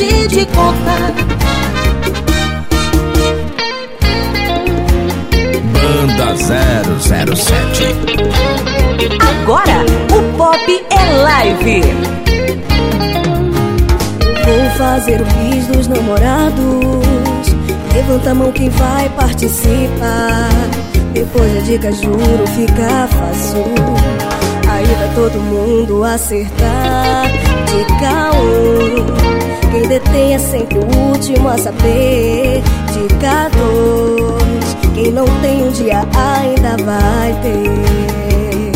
perdi de conta. Banda 007 Agora o pop é live. Vou fazer o bis dos namorados. Levanta a mão quem vai participar. Depois da dica, juro, fica fácil. Aí vai todo mundo acertar. Dica 1. Quem detém é sempre o último a saber. Dica 2. Quem não tem um dia ainda vai ter.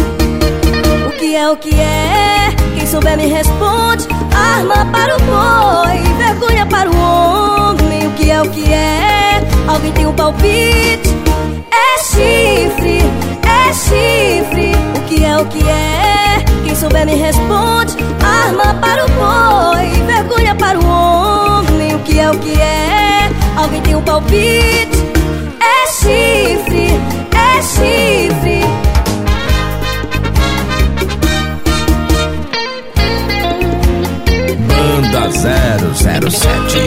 O que é o que é? Quem souber me responde. Arma para o boi, vergonha para o homem. O que é o que é? Alguém tem um palpite? É chifre, é chifre. O que é o que é? Quem souber me responde. Arma Alguém tem um palpite? É chifre, é chifre. Banda 007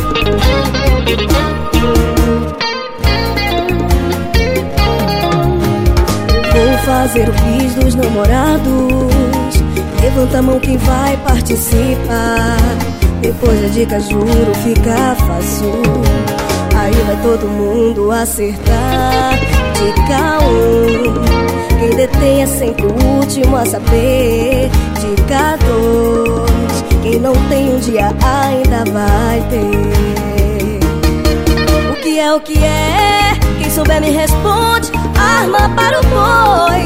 Vou fazer o bis dos namorados. Levanta a mão quem vai participar. Depois da dica, juro, fica fácil. Aí vai todo mundo acertar. Dica 1. Quem detém é sempre o último a saber. Dica 2. Quem não tem um dia ainda vai ter. O que é o que é? Quem souber me responde. Arma para o boi,